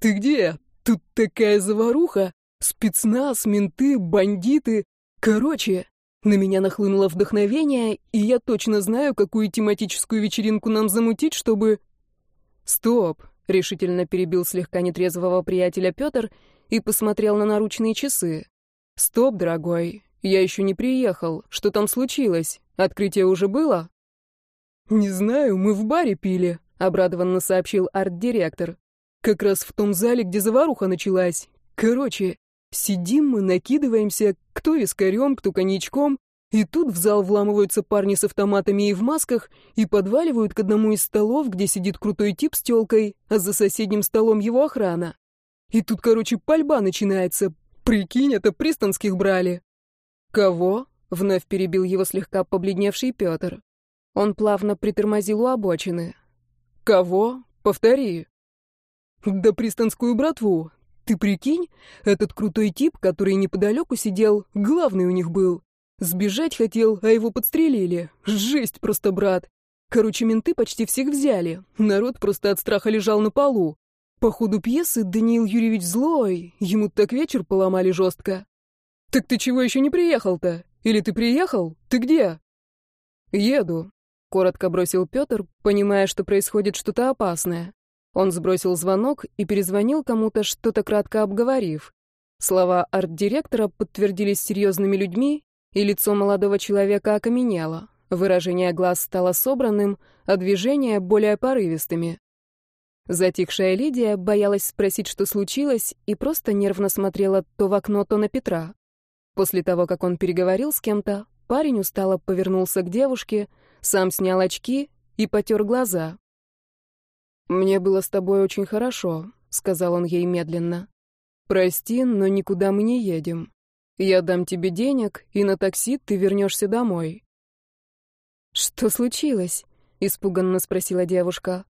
«Ты где? Тут такая заваруха! Спецназ, менты, бандиты. Короче, на меня нахлынуло вдохновение, и я точно знаю, какую тематическую вечеринку нам замутить, чтобы... Стоп, решительно перебил слегка нетрезвого приятеля Петр и посмотрел на наручные часы. Стоп, дорогой, я еще не приехал. Что там случилось? Открытие уже было? Не знаю, мы в баре пили, обрадованно сообщил арт-директор. Как раз в том зале, где заваруха началась. Короче, сидим мы, накидываемся, кто вискарем, кто коньячком, И тут в зал вламываются парни с автоматами и в масках и подваливают к одному из столов, где сидит крутой тип с тёлкой, а за соседним столом его охрана. И тут, короче, пальба начинается. Прикинь, это пристанских брали. Кого? Вновь перебил его слегка побледневший Пётр. Он плавно притормозил у обочины. Кого? Повтори. Да пристанскую братву. Ты прикинь, этот крутой тип, который неподалеку сидел, главный у них был. Сбежать хотел, а его подстрелили. Жесть просто, брат. Короче, менты почти всех взяли. Народ просто от страха лежал на полу. По ходу пьесы Даниил Юрьевич злой. Ему так вечер поломали жестко. Так ты чего еще не приехал-то? Или ты приехал? Ты где? Еду. Коротко бросил Петр, понимая, что происходит что-то опасное. Он сбросил звонок и перезвонил кому-то, что-то кратко обговорив. Слова арт-директора подтвердились серьезными людьми, и лицо молодого человека окаменело. Выражение глаз стало собранным, а движения — более порывистыми. Затихшая Лидия боялась спросить, что случилось, и просто нервно смотрела то в окно, то на Петра. После того, как он переговорил с кем-то, парень устало повернулся к девушке, сам снял очки и потер глаза. «Мне было с тобой очень хорошо», — сказал он ей медленно. «Прости, но никуда мы не едем. Я дам тебе денег, и на такси ты вернешься домой». «Что случилось?» — испуганно спросила девушка.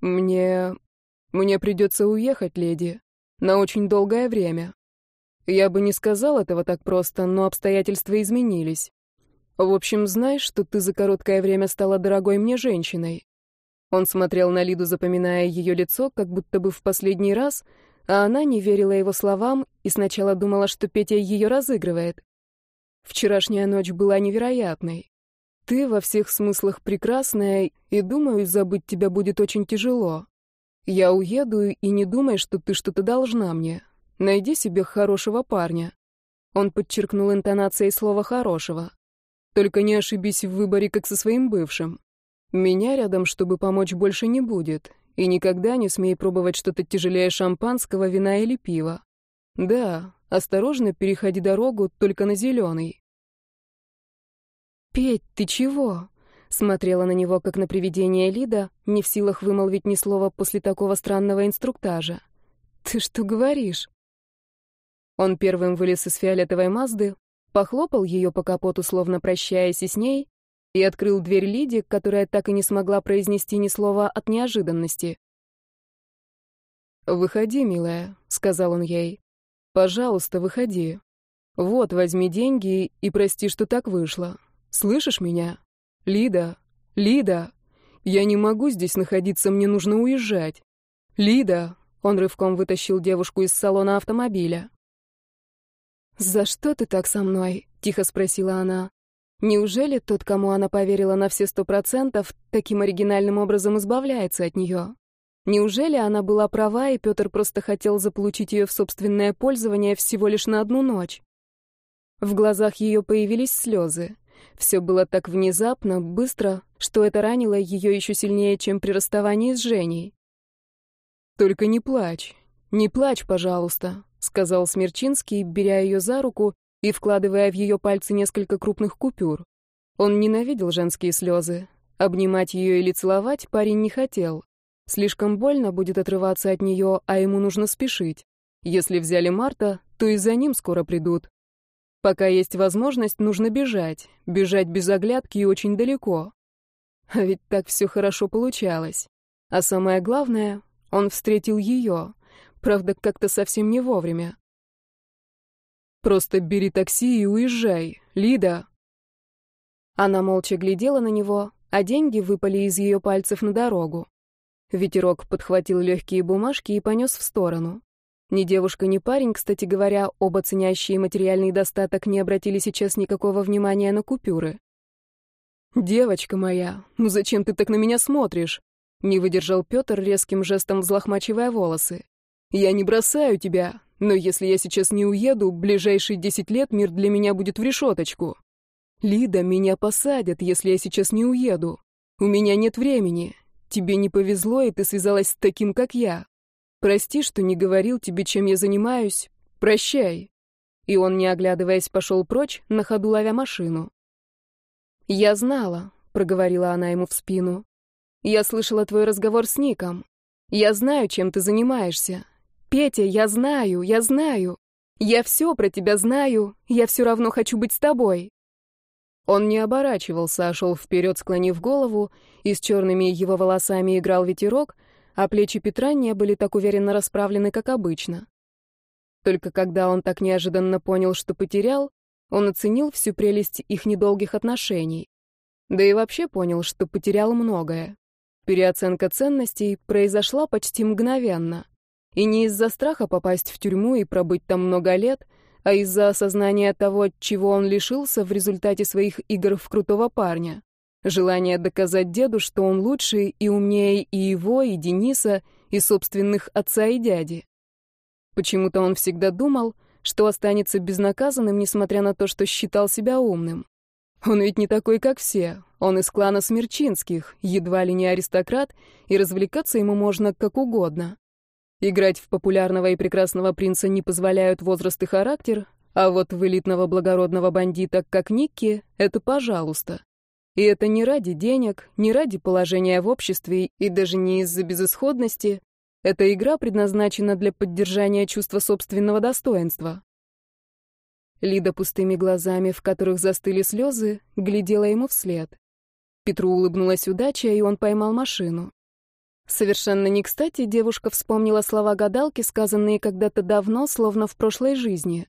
«Мне... мне придется уехать, леди, на очень долгое время. Я бы не сказал этого так просто, но обстоятельства изменились. В общем, знаешь, что ты за короткое время стала дорогой мне женщиной?» Он смотрел на Лиду, запоминая ее лицо, как будто бы в последний раз, а она не верила его словам и сначала думала, что Петя ее разыгрывает. Вчерашняя ночь была невероятной. Ты во всех смыслах прекрасная, и, думаю, забыть тебя будет очень тяжело. Я уеду, и не думай, что ты что-то должна мне. Найди себе хорошего парня. Он подчеркнул интонацией слова «хорошего». Только не ошибись в выборе, как со своим бывшим. Меня рядом, чтобы помочь, больше не будет. И никогда не смей пробовать что-то тяжелее шампанского, вина или пива. Да, осторожно переходи дорогу, только на зеленый. «Петь, ты чего?» Смотрела на него, как на привидение Лида, не в силах вымолвить ни слова после такого странного инструктажа. «Ты что говоришь?» Он первым вылез из фиолетовой Мазды, похлопал ее по капоту, словно прощаясь и с ней, и открыл дверь Лиде, которая так и не смогла произнести ни слова от неожиданности. «Выходи, милая», — сказал он ей. «Пожалуйста, выходи. Вот, возьми деньги и прости, что так вышло. Слышишь меня? Лида, Лида, я не могу здесь находиться, мне нужно уезжать. Лида!» Он рывком вытащил девушку из салона автомобиля. «За что ты так со мной?» — тихо спросила она. Неужели тот, кому она поверила на все сто процентов, таким оригинальным образом избавляется от нее? Неужели она была права, и Петр просто хотел заполучить ее в собственное пользование всего лишь на одну ночь? В глазах ее появились слезы. Все было так внезапно, быстро, что это ранило ее еще сильнее, чем при расставании с Женей. «Только не плачь, не плачь, пожалуйста», — сказал Смерчинский, беря ее за руку и вкладывая в ее пальцы несколько крупных купюр. Он ненавидел женские слезы. Обнимать ее или целовать парень не хотел. Слишком больно будет отрываться от нее, а ему нужно спешить. Если взяли Марта, то и за ним скоро придут. Пока есть возможность, нужно бежать. Бежать без оглядки и очень далеко. А ведь так все хорошо получалось. А самое главное, он встретил ее. Правда, как-то совсем не вовремя. Просто бери такси и уезжай. Лида!» Она молча глядела на него, а деньги выпали из ее пальцев на дорогу. Ветерок подхватил легкие бумажки и понес в сторону. Ни девушка, ни парень, кстати говоря, оба ценящие материальный достаток, не обратили сейчас никакого внимания на купюры. «Девочка моя, ну зачем ты так на меня смотришь?» Не выдержал Петр резким жестом взлохмачивая волосы. «Я не бросаю тебя. Но если я сейчас не уеду, ближайшие десять лет мир для меня будет в решеточку. Лида, меня посадят, если я сейчас не уеду. У меня нет времени. Тебе не повезло, и ты связалась с таким, как я. Прости, что не говорил тебе, чем я занимаюсь. Прощай. и он, не оглядываясь, пошел прочь, на ходу ловя машину. «Я знала», — проговорила она ему в спину. «Я слышала твой разговор с Ником. Я знаю, чем ты занимаешься. Петя, я знаю, я знаю. Я все про тебя знаю, я все равно хочу быть с тобой». Он не оборачивался, а шел вперед, склонив голову, и с черными его волосами играл ветерок, а плечи Петра не были так уверенно расправлены, как обычно. Только когда он так неожиданно понял, что потерял, он оценил всю прелесть их недолгих отношений. Да и вообще понял, что потерял многое. Переоценка ценностей произошла почти мгновенно. И не из-за страха попасть в тюрьму и пробыть там много лет, а из-за осознания того, чего он лишился в результате своих игр в крутого парня. Желание доказать деду, что он лучше и умнее и его, и Дениса, и собственных отца и дяди. Почему-то он всегда думал, что останется безнаказанным, несмотря на то, что считал себя умным. Он ведь не такой, как все. Он из клана Смерчинских, едва ли не аристократ, и развлекаться ему можно как угодно. Играть в популярного и прекрасного принца не позволяют возраст и характер, а вот в элитного благородного бандита, как Никки, это пожалуйста. И это не ради денег, не ради положения в обществе и даже не из-за безысходности. Эта игра предназначена для поддержания чувства собственного достоинства. Лида пустыми глазами, в которых застыли слезы, глядела ему вслед. Петру улыбнулась удача, и он поймал машину. Совершенно не кстати девушка вспомнила слова гадалки, сказанные когда-то давно, словно в прошлой жизни.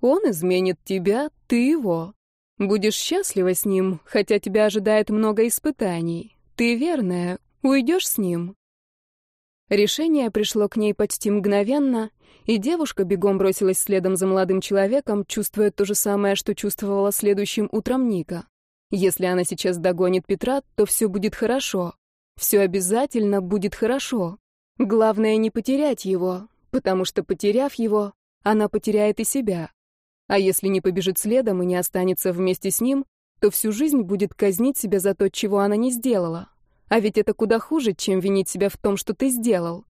«Он изменит тебя, ты его. Будешь счастлива с ним, хотя тебя ожидает много испытаний. Ты верная, уйдешь с ним». Решение пришло к ней почти мгновенно, и девушка бегом бросилась следом за молодым человеком, чувствуя то же самое, что чувствовала следующим утром Ника. Если она сейчас догонит Петра, то все будет хорошо. Все обязательно будет хорошо. Главное не потерять его, потому что, потеряв его, она потеряет и себя. А если не побежит следом и не останется вместе с ним, то всю жизнь будет казнить себя за то, чего она не сделала. А ведь это куда хуже, чем винить себя в том, что ты сделал.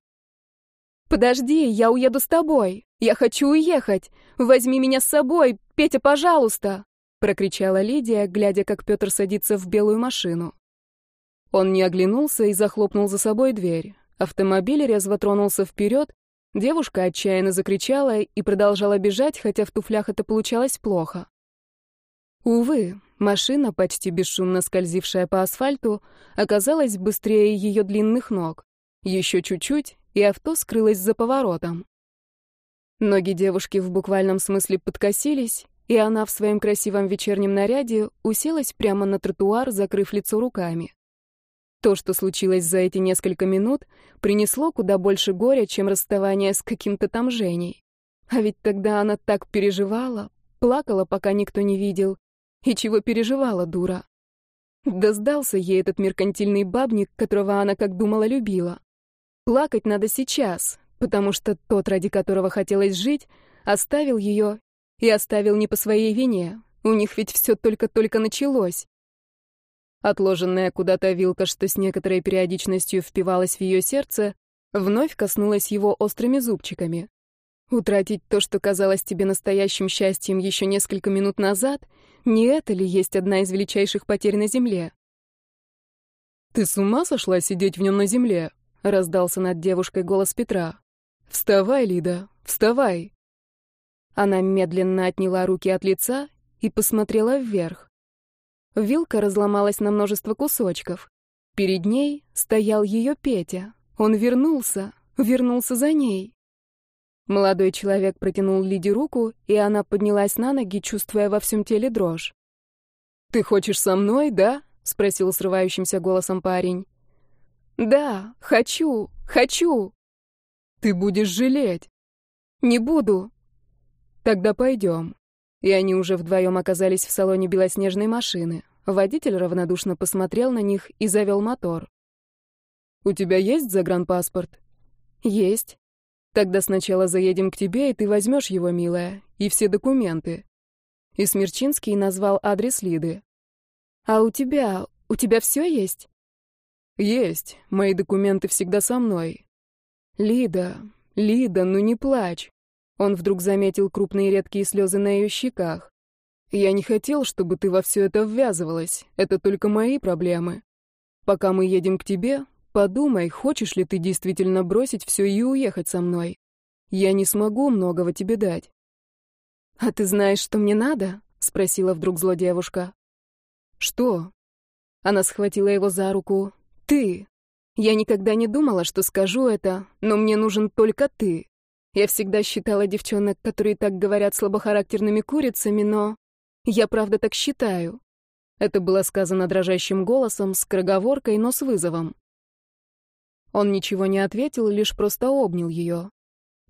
«Подожди, я уеду с тобой. Я хочу уехать. Возьми меня с собой, Петя, пожалуйста!» прокричала Лидия, глядя, как Петр садится в белую машину. Он не оглянулся и захлопнул за собой дверь. Автомобиль резво тронулся вперед, девушка отчаянно закричала и продолжала бежать, хотя в туфлях это получалось плохо. Увы, Машина, почти бесшумно скользившая по асфальту, оказалась быстрее ее длинных ног. Еще чуть-чуть, и авто скрылось за поворотом. Ноги девушки в буквальном смысле подкосились, и она в своем красивом вечернем наряде уселась прямо на тротуар, закрыв лицо руками. То, что случилось за эти несколько минут, принесло куда больше горя, чем расставание с каким-то там Женей. А ведь тогда она так переживала, плакала, пока никто не видел, и чего переживала дура? Да сдался ей этот меркантильный бабник, которого она, как думала, любила. Плакать надо сейчас, потому что тот, ради которого хотелось жить, оставил ее и оставил не по своей вине. У них ведь все только-только началось. Отложенная куда-то вилка, что с некоторой периодичностью впивалась в ее сердце, вновь коснулась его острыми зубчиками. Утратить то, что казалось тебе настоящим счастьем еще несколько минут назад, не это ли есть одна из величайших потерь на Земле? «Ты с ума сошла сидеть в нем на земле?» — раздался над девушкой голос Петра. «Вставай, Лида, вставай!» Она медленно отняла руки от лица и посмотрела вверх. Вилка разломалась на множество кусочков. Перед ней стоял ее Петя. Он вернулся, вернулся за ней. Молодой человек протянул Лиде руку, и она поднялась на ноги, чувствуя во всем теле дрожь. «Ты хочешь со мной, да?» — спросил срывающимся голосом парень. «Да, хочу, хочу!» «Ты будешь жалеть!» «Не буду!» «Тогда пойдем». И они уже вдвоем оказались в салоне белоснежной машины. Водитель равнодушно посмотрел на них и завел мотор. «У тебя есть загранпаспорт?» «Есть». Тогда сначала заедем к тебе, и ты возьмешь его, милая, и все документы. И Смерчинский назвал адрес Лиды. А у тебя, у тебя все есть? Есть. Мои документы всегда со мной. Лида, Лида, ну не плачь. Он вдруг заметил крупные редкие слезы на ее щеках. «Я не хотел, чтобы ты во все это ввязывалась. Это только мои проблемы. Пока мы едем к тебе, подумай, хочешь ли ты действительно бросить все и уехать со мной. Я не смогу многого тебе дать». «А ты знаешь, что мне надо?» — спросила вдруг злодевушка. «Что?» Она схватила его за руку. «Ты! Я никогда не думала, что скажу это, но мне нужен только ты. Я всегда считала девчонок, которые так говорят слабохарактерными курицами, но... Я правда так считаю». Это было сказано дрожащим голосом, с кроговоркой, но с вызовом. Он ничего не ответил, лишь просто обнял ее.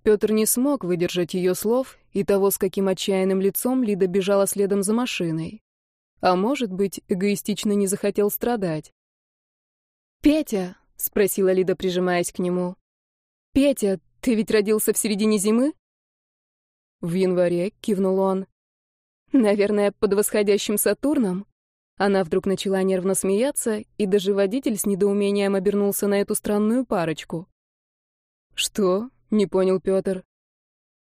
Петр не смог выдержать ее слов и того, с каким отчаянным лицом Лида бежала следом за машиной. А может быть, эгоистично не захотел страдать. «Петя!» — спросила Лида, прижимаясь к нему. «Петя, ты ведь родился в середине зимы?» «В январе», — кивнул он. «Наверное, под восходящим Сатурном?» Она вдруг начала нервно смеяться, и даже водитель с недоумением обернулся на эту странную парочку. «Что?» Не понял Петр.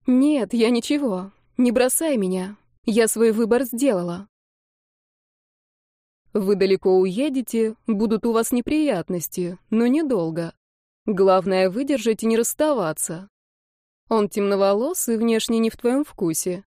Нет, я ничего. Не бросай меня. Я свой выбор сделала. Вы далеко уедете, будут у вас неприятности, но недолго. Главное выдержать и не расставаться. Он темноволос и внешне не в твоем вкусе.